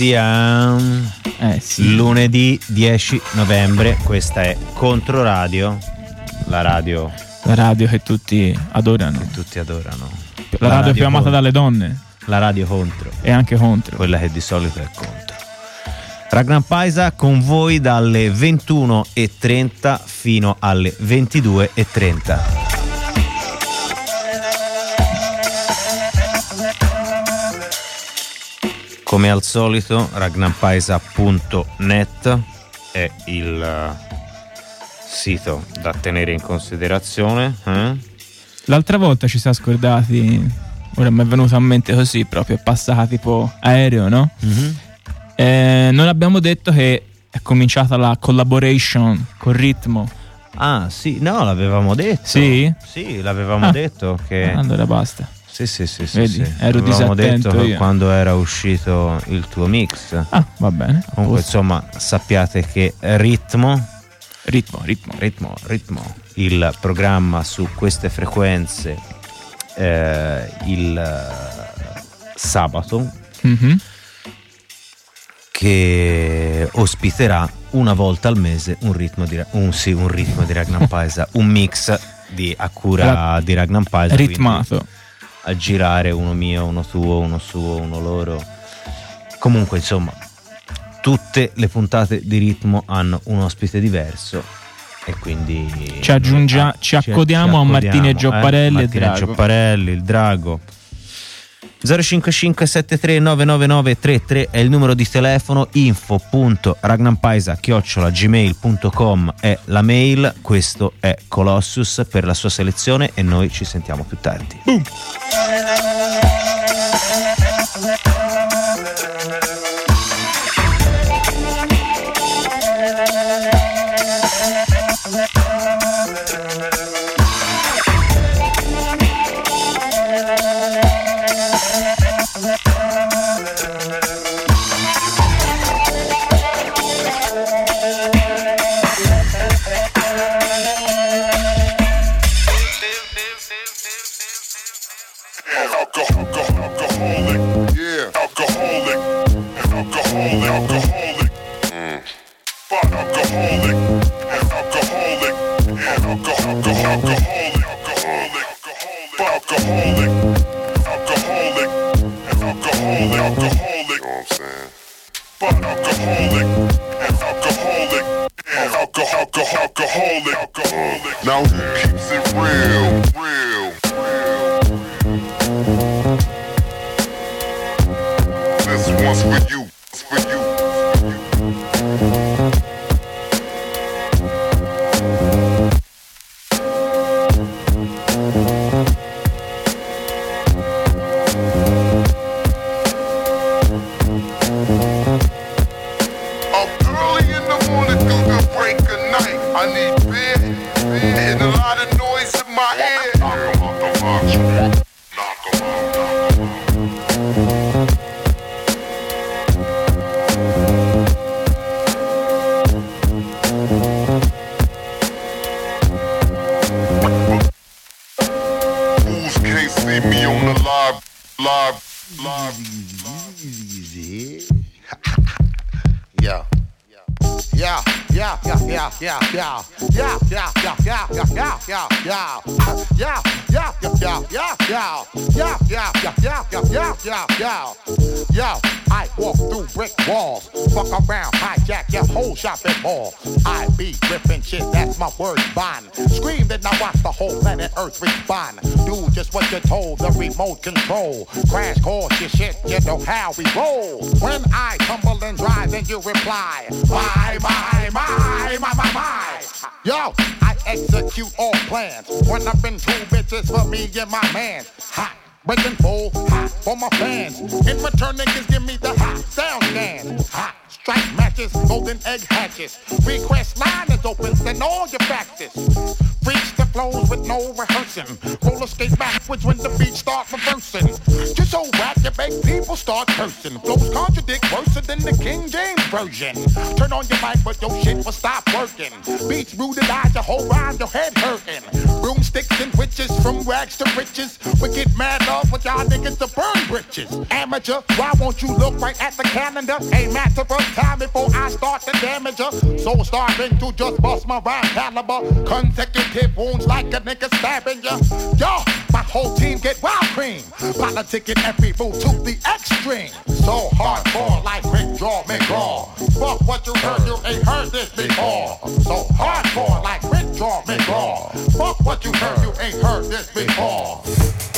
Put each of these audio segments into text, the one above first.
Sia eh sì. lunedì 10 novembre, questa è Controradio, la radio la radio che tutti adorano. Che tutti adorano. La, la radio, radio, più amata contro. dalle donne. La radio contro. E anche contro. Quella che di solito è contro. Ragnar Paisa con voi dalle 21.30 fino alle 22.30. Come al solito, ragnampaisa.net è il sito da tenere in considerazione. Eh? L'altra volta ci siamo scordati, ora mi è venuto a mente così, proprio è passata tipo aereo, no? Mm-hmm. Eh, non abbiamo detto che è cominciata la collaboration con Ritmo. Ah, sì, no, l'avevamo detto. Sì? Sì, l'avevamo ah. detto che... Allora basta. Sì, sì, sì, sì, Vedi, sì. ero Avevamo detto io. quando era uscito il tuo mix. Ah, va bene. Comunque, insomma, sappiate che Ritmo Ritmo, ritmo. Ritmo, ritmo. Il programma su queste frequenze eh, il uh, sabato mm-hmm. che ospiterà una volta al mese un ritmo di, un, sì, un ritmo di Ragnar Paisa, un mix di a cura di Ragnar Paisa. Ritmato. A girare uno mio, uno tuo, uno suo, uno loro. Comunque, insomma, tutte le puntate di ritmo hanno un ospite diverso e quindi ci, aggiungia, ah, ci, accodiamo ci, a Martino e Giopparelli eh, Martino e Giopparelli, il Drago 055 73 999 33 è il numero di telefono info.ragnampaisa chiocciola gmail.com è la mail questo è Colossus per la sua selezione e noi ci sentiamo più tardi Boom. alcoholic, alcoholic, and alcoholic, alcoholic. You know what I'm saying? But alcoholic, and alcoholic, and alcohol, alcohol, alcoholic, alcoholic. Now. My man. Hot, breaking full, hot for my fans. In return, niggas give me the hot sound stand. Hot strike matches, golden egg hatches. Request line is open, send all your faxes. Reach the flows with no rehearsing. Roller skate backwards when the beat start reversing. Just so rap, you make people start cursing. Flows contradict worse than the King James version. Turn on your mic, but your shit will stop working. Beats brutalize your whole ride, your head hurting. Broomsticks and witches from rags to riches. We get mad off with y'all niggas to burn britches. Amateur, why won't you look right at the calendar? A matter of time before I start to damage her. So starting to just bust my rhyme caliber. Consecutive wounds like a nigga stabbing ya. Yo, my whole team get wild cream. Politicking every move to the extreme. So hardcore like Rick Draw McGraw. Fuck what you heard, you ain't heard this before. So hardcore like Rick Draw McGraw. Fuck what you heard, you ain't heard this before.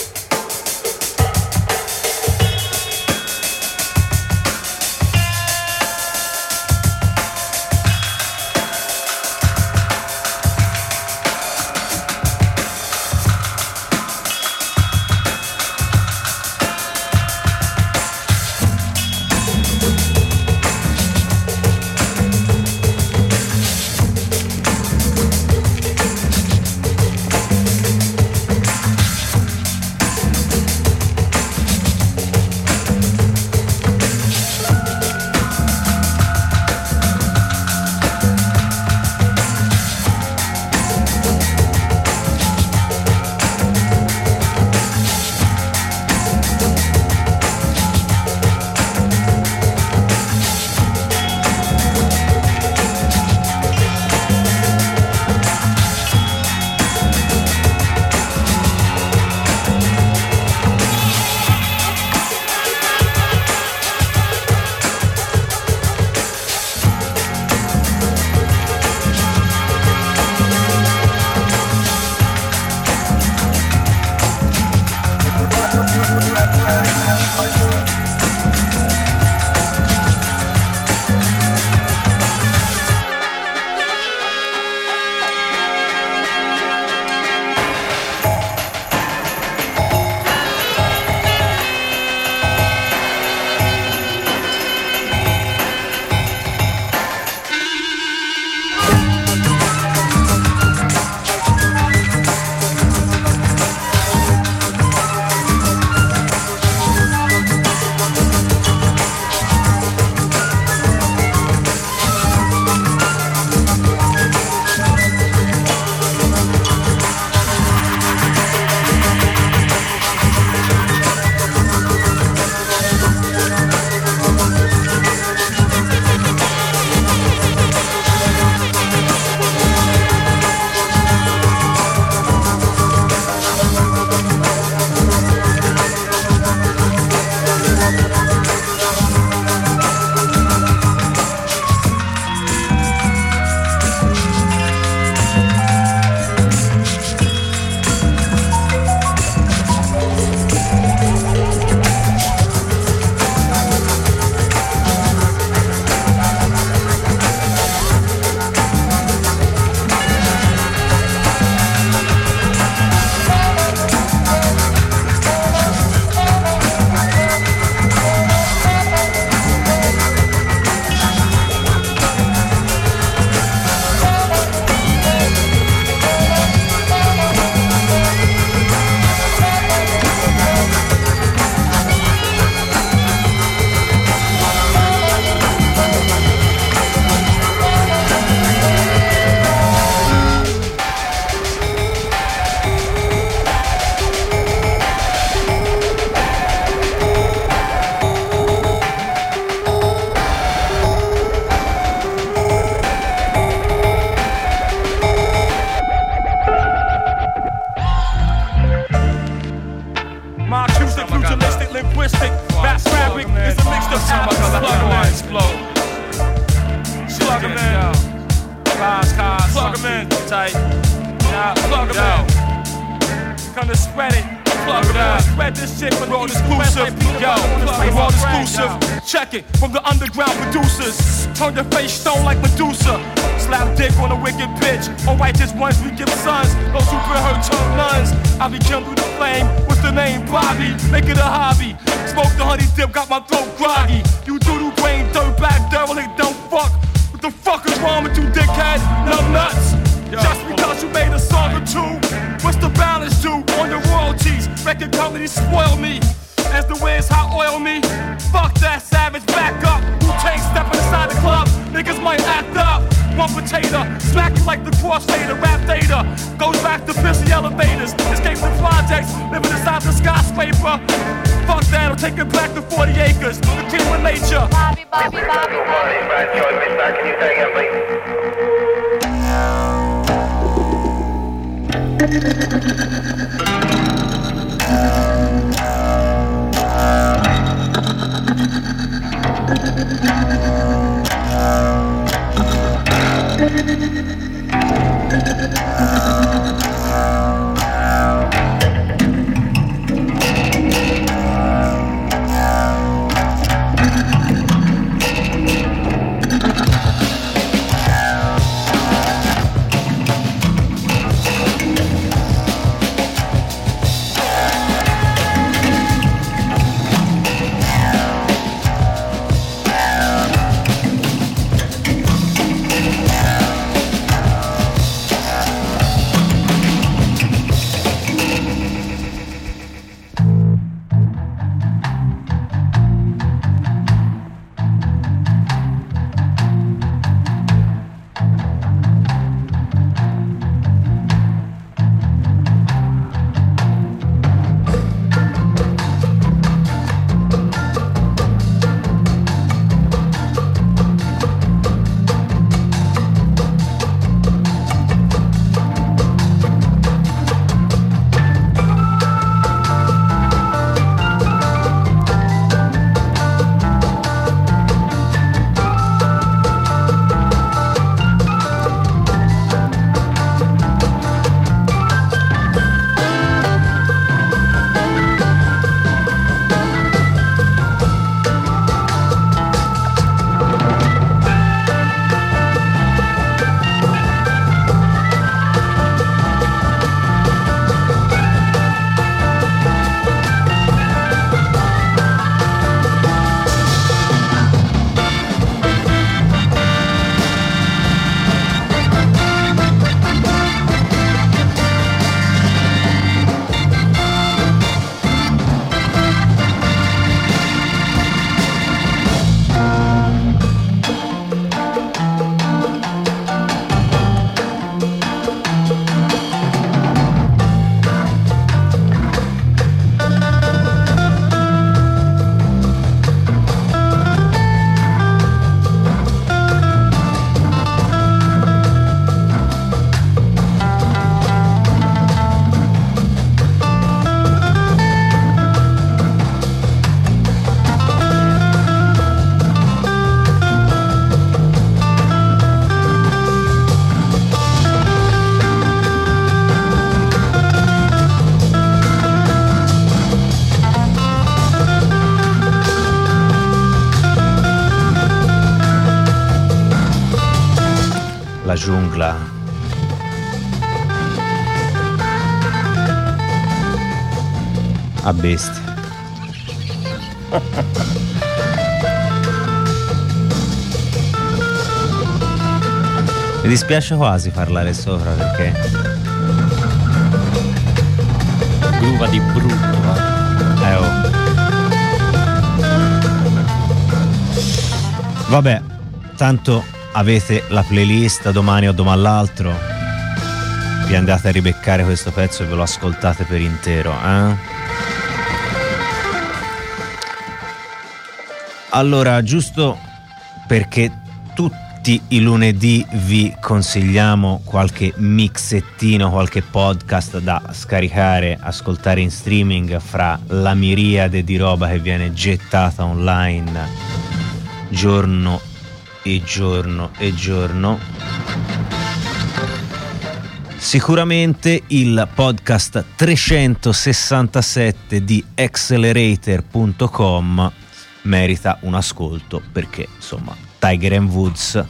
Bestia. Mi dispiace quasi parlare sopra perché Gruva di brutto. eh. Eh, oh. Vabbè, tanto avete la playlist domani o domani l'altro. Vi andate a ribeccare questo pezzo e ve lo ascoltate per intero, eh? Allora, giusto perché tutti i lunedì vi consigliamo qualche mixettino, qualche podcast da scaricare, ascoltare in streaming fra la miriade di roba che viene gettata online giorno e giorno e giorno. Sicuramente il podcast 367 di accelerator.com merita un ascolto perché insomma Tiger and Woods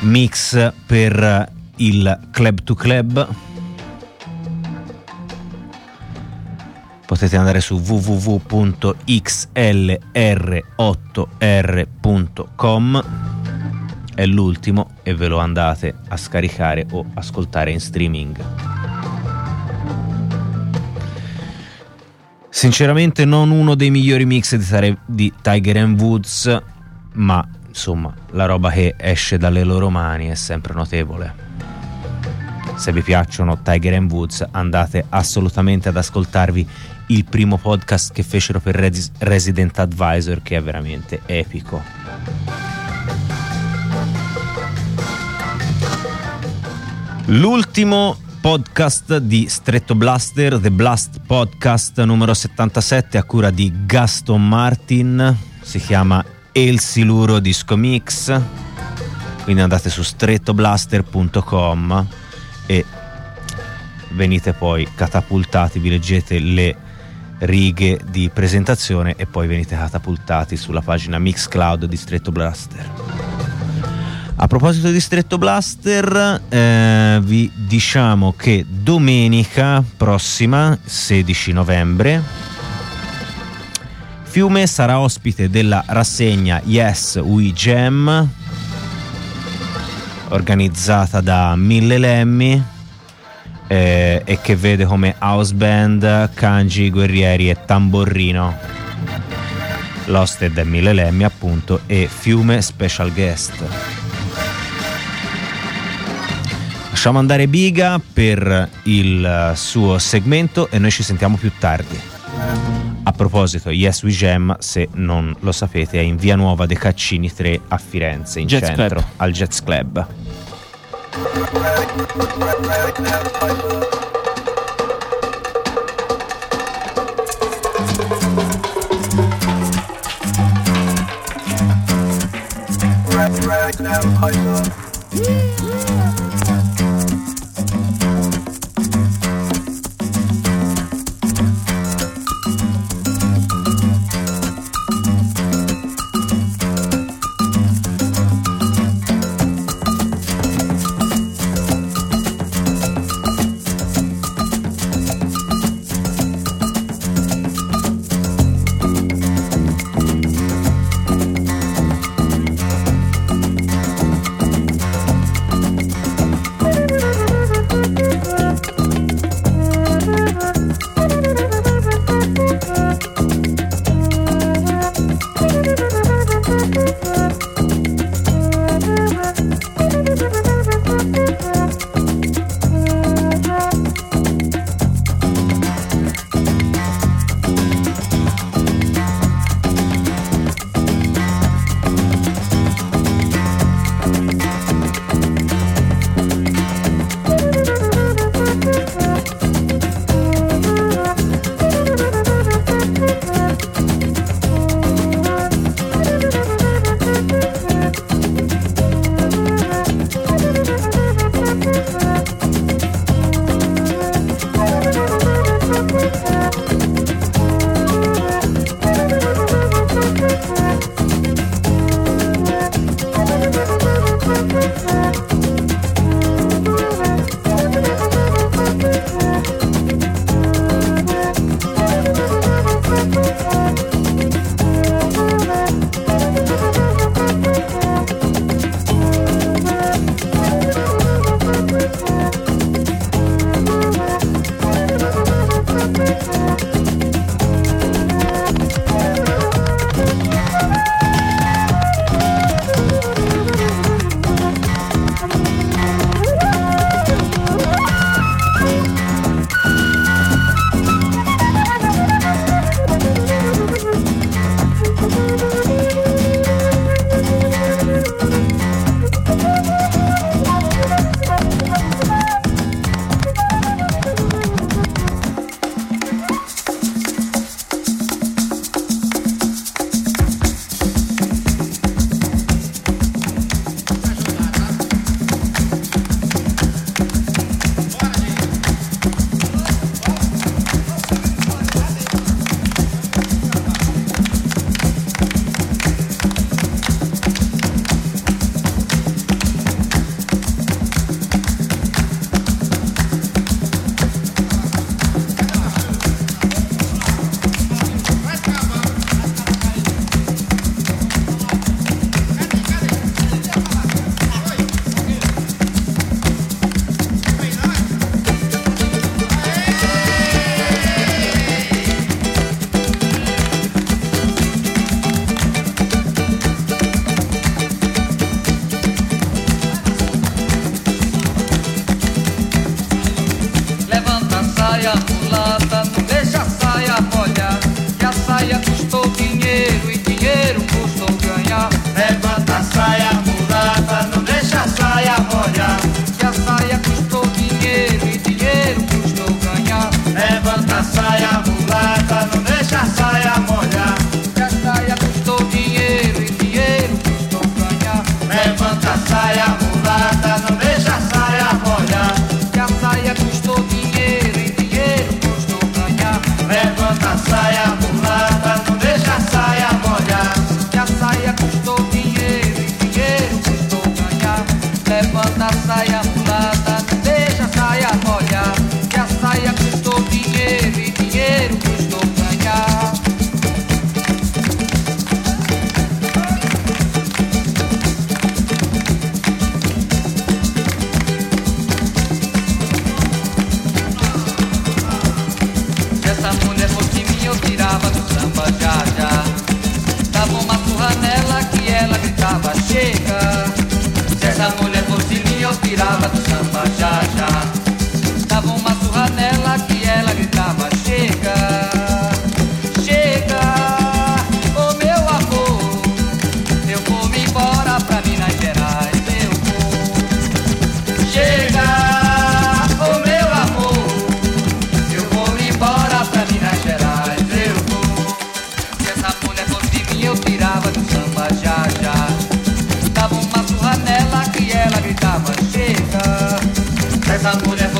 mix per il club to club. Potete andare su www.xlr8r.com è l'ultimo e ve lo andate a scaricare o ascoltare in streaming sinceramente non uno dei migliori mix di, di Tiger and Woods ma insomma la roba che esce dalle loro mani è sempre notevole. Se vi piacciono Tiger and Woods andate assolutamente ad ascoltarvi il primo podcast che fecero per Resident Advisor che è veramente epico. L'ultimo podcast di Stretto Blaster, The Blast Podcast numero 77 a cura di Gaston Martin, si chiama El Siluro Disco Mix, quindi andate su strettoblaster.com e venite poi catapultati, vi leggete le righe di presentazione e poi venite catapultati sulla pagina Mixcloud di Stretto Blaster. A proposito di Stretto Blaster, eh, vi diciamo che domenica prossima, 16 novembre, Fiume sarà ospite della rassegna Yes We Jam, organizzata da Mille Lemmi eh, e che vede come house band Kanji, Guerrieri e Tamborrino. L'hosted è Mille Lemmi appunto e Fiume Special Guest. Lasciamo andare Biga per il suo segmento e noi ci sentiamo più tardi. A proposito, Yes We Jam, se non lo sapete, è in via nuova De Caccini 3 a Firenze, in Jets centro, Club. al Jazz Club. Right, right now, essa mulher é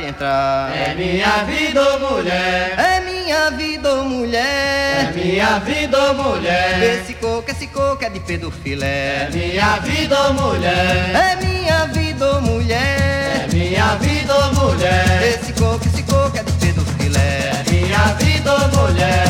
vai entrar. É minha vida ou mulher? É minha vida ou mulher? É minha vida ou mulher? Esse coco, esse coco é de Pedro Filé. É minha vida ou mulher? É minha vida ou mulher? É minha vida ou mulher? Esse coco, esse coco é de Pedro Filé. É minha vida ou mulher?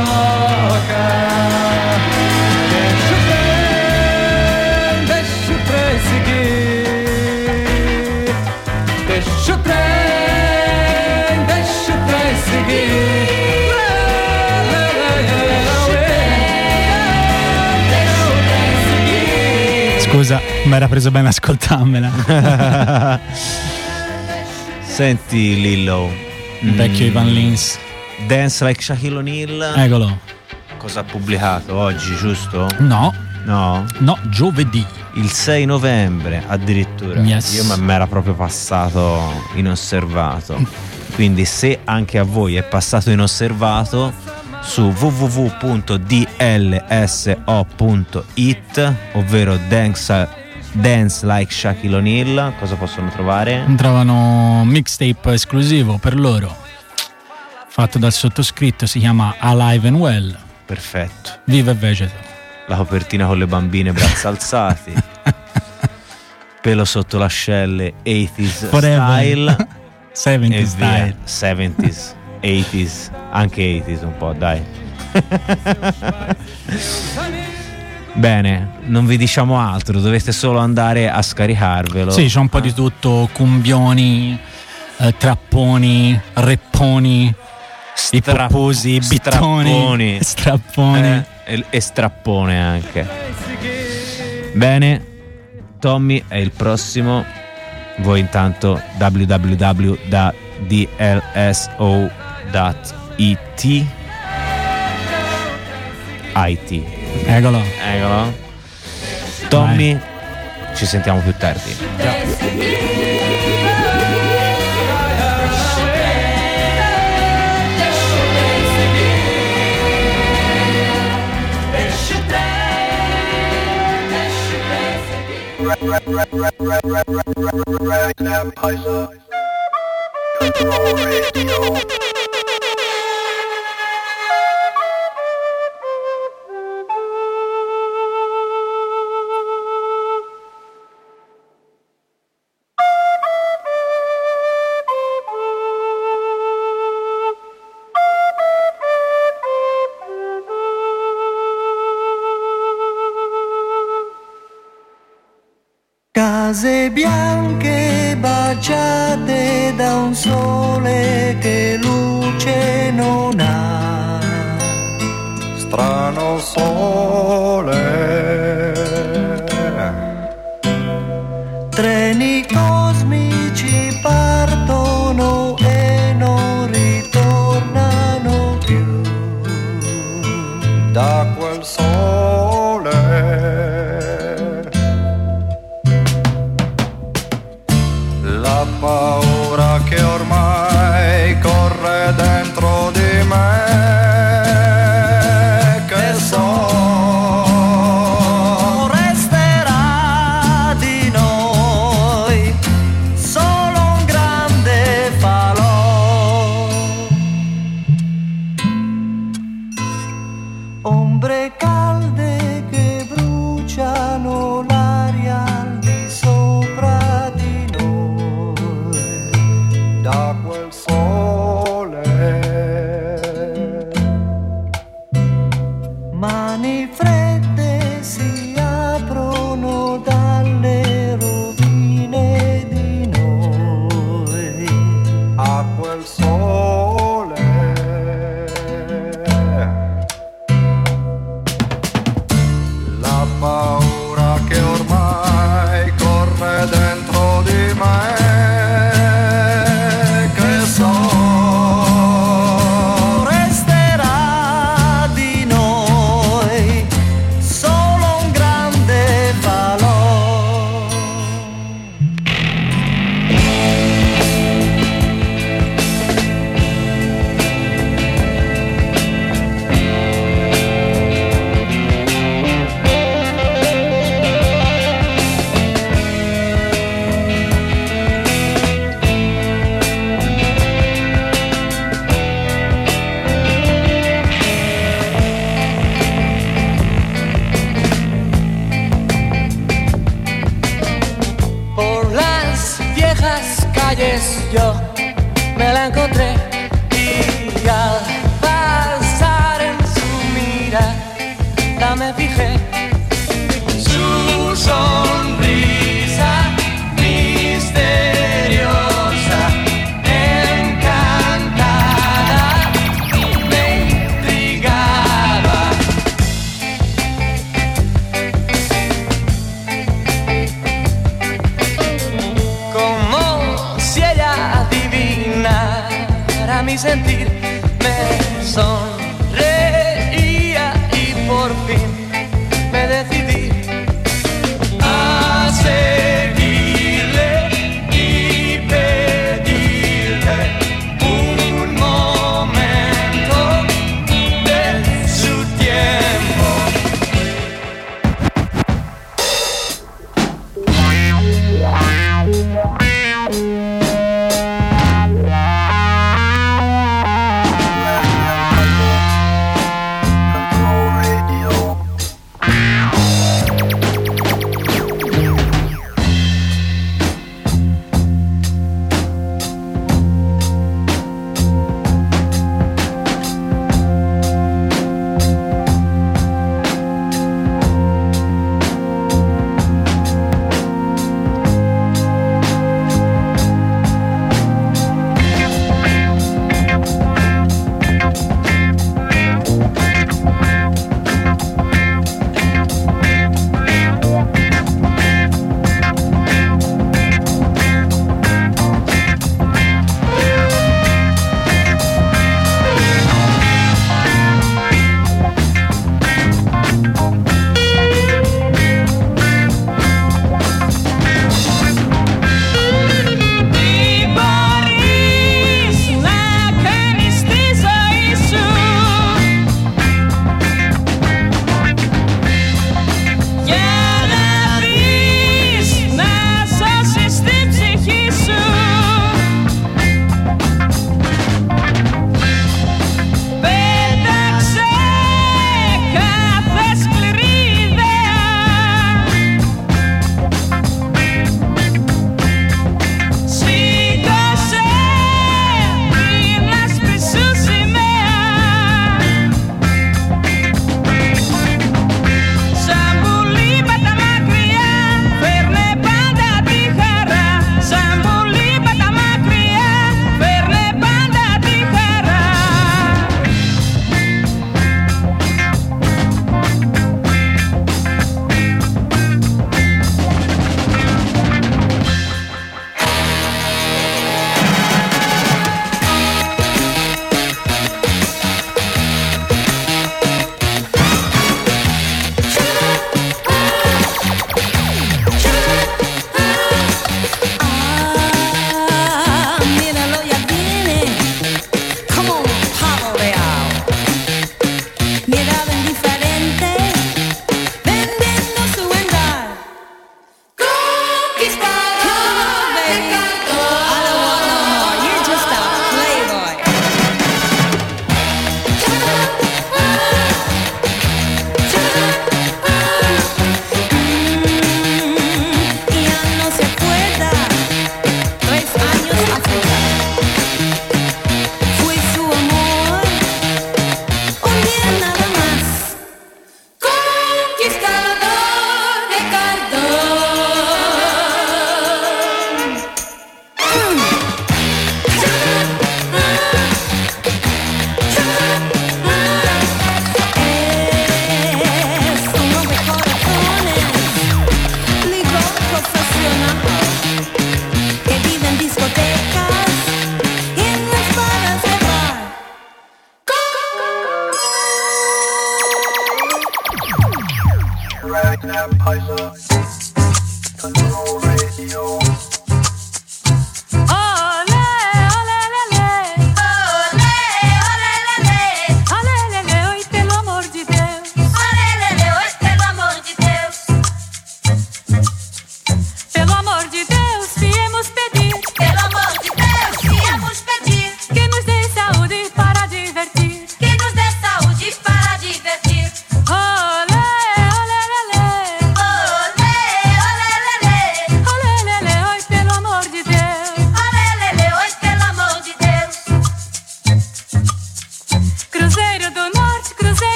Não se troca. Deixa o trem, deixa o trem seguir. Deixa o trem, deixa o trem seguir. Scusa, mi era preso bene ascoltarmela. Senti Lillo. Il vecchio Ivan Lins. Dance like Shaquille O'Neal. Eccolo. Cosa ha pubblicato oggi, giusto? No. No? No, giovedì. Il 6 novembre addirittura. Yes. Io mi era proprio passato inosservato. Quindi se anche a voi è passato inosservato su www.dlso.it ovvero dance, dance like Shaquille O'Neal cosa possono trovare? Trovano mixtape esclusivo per loro. Fatto dal sottoscritto, si chiama Alive and Well. Perfetto. Viva e vegeto. La copertina con le bambine braccia alzati. Pelo sotto l'ascelle 80s Forever. style. 70 e style. via. 70s, 80s, anche 80s un po', dai. Bene, non vi diciamo altro, dovete solo andare a scaricarvelo. Sì, c'è un po' di tutto, cumbioni, eh, trapponi, repponi, Stra- i strapponi. strapponi. Eh, e, e strappone anche. Bene, Tommy è il prossimo. Voi intanto www.dlso.it IT. Eccolo. Eccolo. Tommy, ci sentiamo più tardi. Ragnar Pizer. Control Radio. Case bianche baciate da un sole che luce non ha. Strano sole. money friend.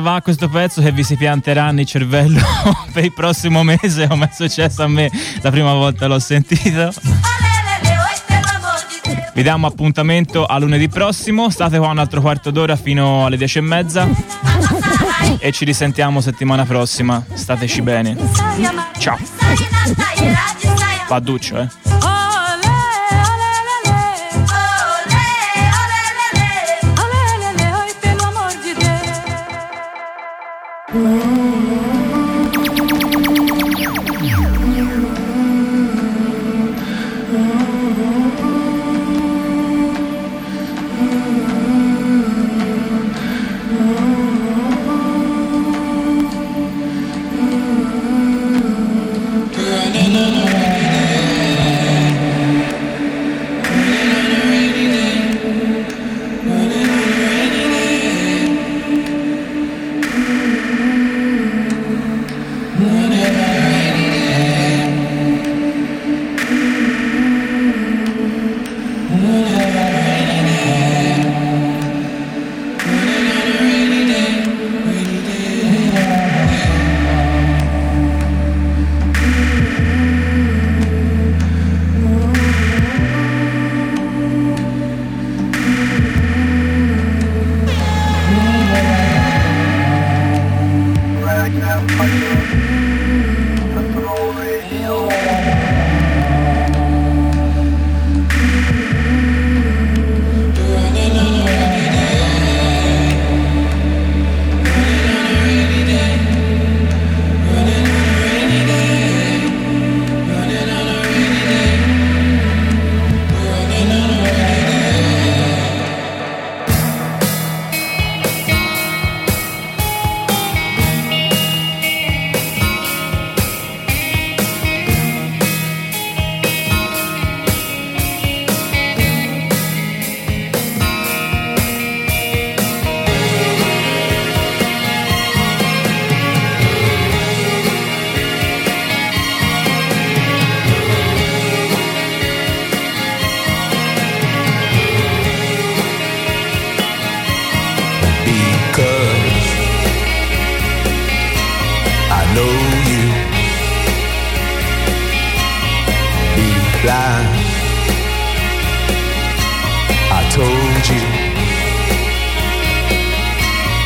Ma mentre va questo pezzo che vi si pianterà nel cervello per il prossimo mese, come è successo a me la prima volta l'ho sentito. Vi diamo appuntamento a lunedì prossimo, state qua un altro quarto d'ora fino alle dieci e mezza e ci risentiamo settimana prossima, stateci bene. Ciao. Paduccio, eh.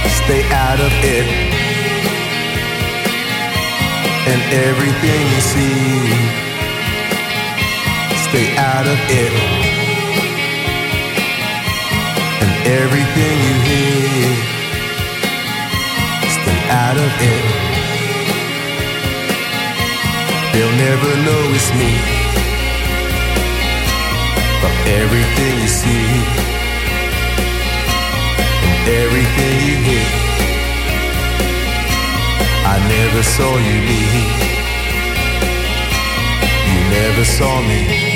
Stay out of it. And everything you see stay out of it. And everything you hear stay out of it. They'll never know it's me. But everything you see everything you hear I never saw you leave. You never saw me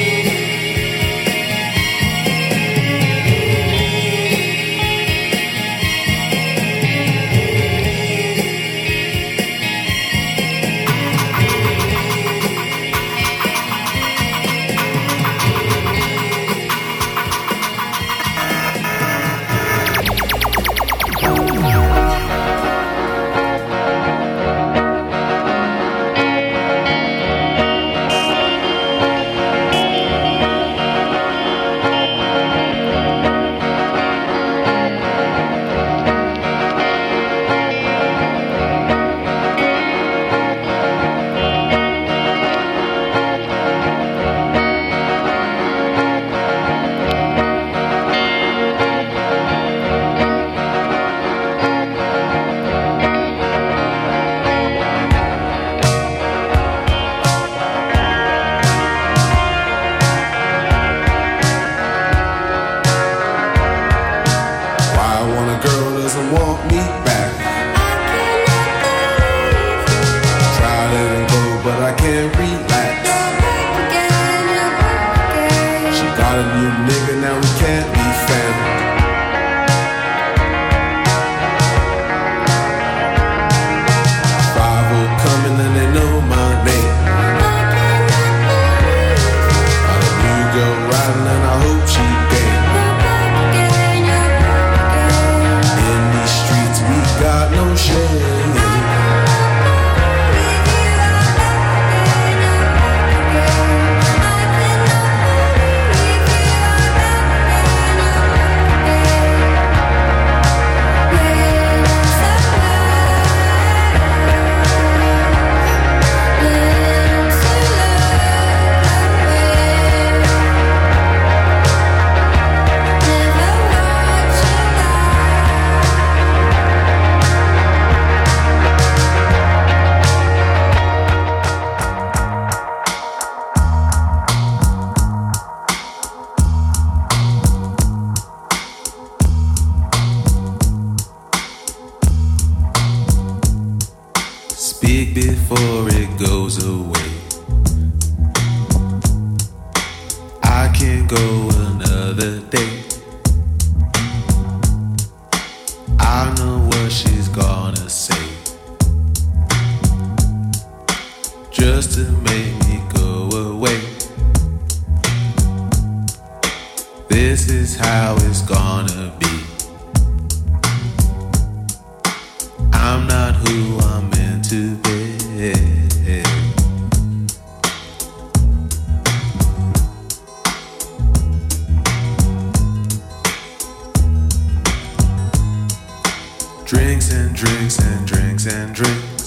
Dream.